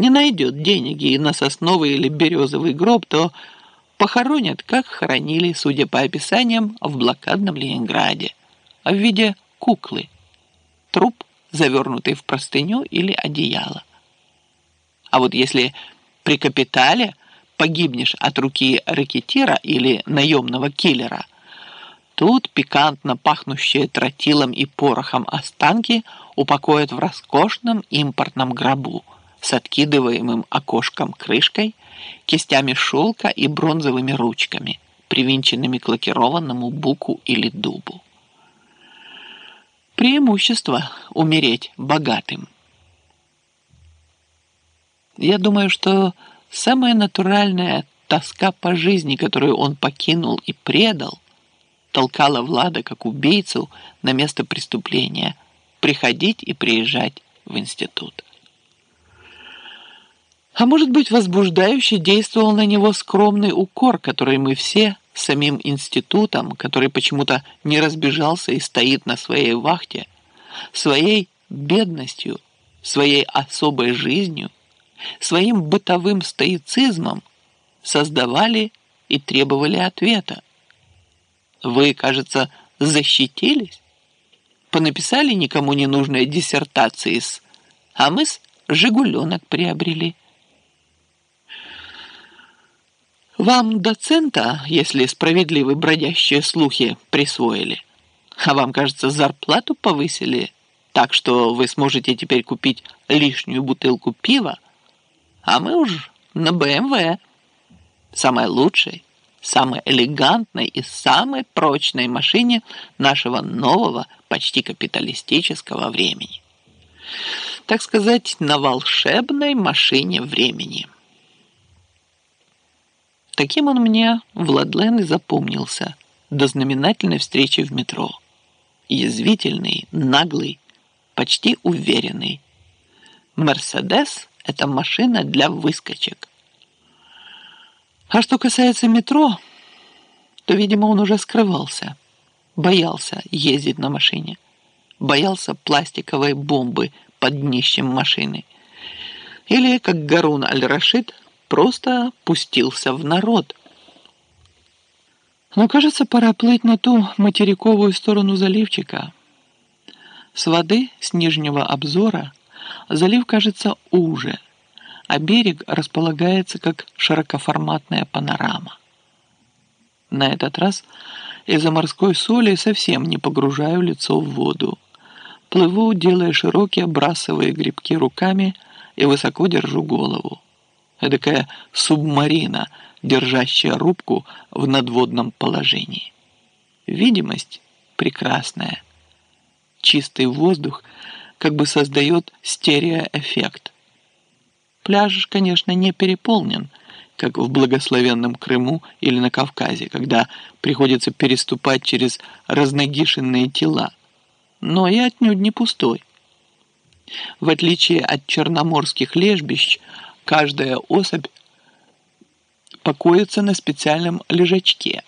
не найдет денег и на сосновый или березовый гроб, то похоронят, как хоронили, судя по описаниям, в блокадном Ленинграде, в виде куклы. Труп, завернутый в простыню или одеяло. А вот если при капитале погибнешь от руки ракетира или наемного киллера, тут пикантно пахнущие тротилом и порохом останки упокоят в роскошном импортном гробу с откидываемым окошком крышкой, кистями шелка и бронзовыми ручками, привинченными к лакированному буку или дубу. Преимущество умереть богатым. Я думаю, что самая натуральная тоска по жизни, которую он покинул и предал, толкала Влада как убийцу на место преступления приходить и приезжать в институт. А может быть, возбуждающе действовал на него скромный укор, который мы все самим институтом, который почему-то не разбежался и стоит на своей вахте, своей бедностью, своей особой жизнью, своим бытовым стоицизмом создавали и требовали ответа. Вы, кажется, защитились? Понаписали никому не нужные диссертации с... А мы с «Жигуленок» приобрели. Вам доцента, если справедливы бродящие слухи, присвоили. А вам, кажется, зарплату повысили, так что вы сможете теперь купить лишнюю бутылку пива, а мы уж на БМВ. Самой лучшей, самой элегантной и самой прочной машине нашего нового, почти капиталистического времени. Так сказать, на волшебной машине времени. Таким он мне, Владлен, и запомнился до знаменательной встречи в метро. Язвительный, наглый, почти уверенный. Мерседес это машина для выскочек. А что касается метро, то, видимо, он уже скрывался. Боялся ездить на машине. Боялся пластиковой бомбы под днищем машины. Или, как Гарун Аль-Рашид, просто пустился в народ. Но, кажется, пора плыть на ту материковую сторону заливчика. С воды, с нижнего обзора – Залив кажется уже, а берег располагается как широкоформатная панорама. На этот раз из-за морской соли совсем не погружаю лицо в воду. Плыву, делая широкие брасовые грибки руками и высоко держу голову. Эдакая субмарина, держащая рубку в надводном положении. Видимость прекрасная. Чистый воздух – как бы создает стереоэффект. Пляж, конечно, не переполнен, как в благословенном Крыму или на Кавказе, когда приходится переступать через разногишенные тела, но и отнюдь не пустой. В отличие от черноморских лежбищ, каждая особь покоится на специальном лежачке.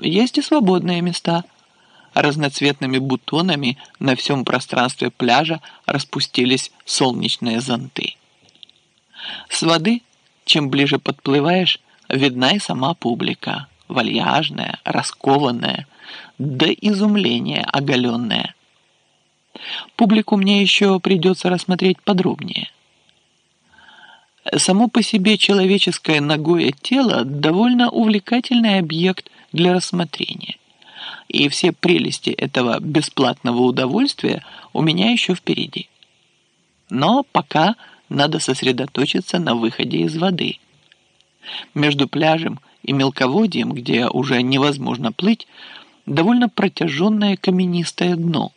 Есть и свободные места – разноцветными бутонами на всем пространстве пляжа распустились солнечные зонты. С воды, чем ближе подплываешь, видна и сама публика, вальяжная, раскованная, до изумления оголенная. Публику мне еще придется рассмотреть подробнее. Само по себе человеческое ногое тело довольно увлекательный объект для рассмотрения и все прелести этого бесплатного удовольствия у меня еще впереди. Но пока надо сосредоточиться на выходе из воды. Между пляжем и мелководьем, где уже невозможно плыть, довольно протяженное каменистое дно.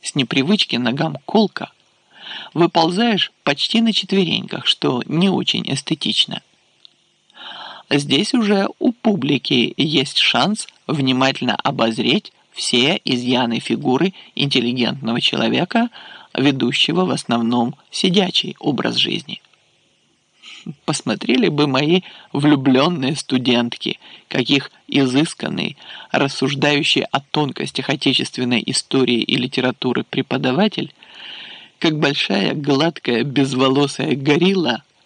С непривычки ногам колка. Выползаешь почти на четвереньках, что не очень эстетично. Здесь уже у публики есть шанс внимательно обозреть все изъяны фигуры интеллигентного человека, ведущего в основном сидячий образ жизни. Посмотрели бы мои влюбленные студентки, каких изысканный, рассуждающий о тонкостях отечественной истории и литературы преподаватель как большая гладкая безволосая горилла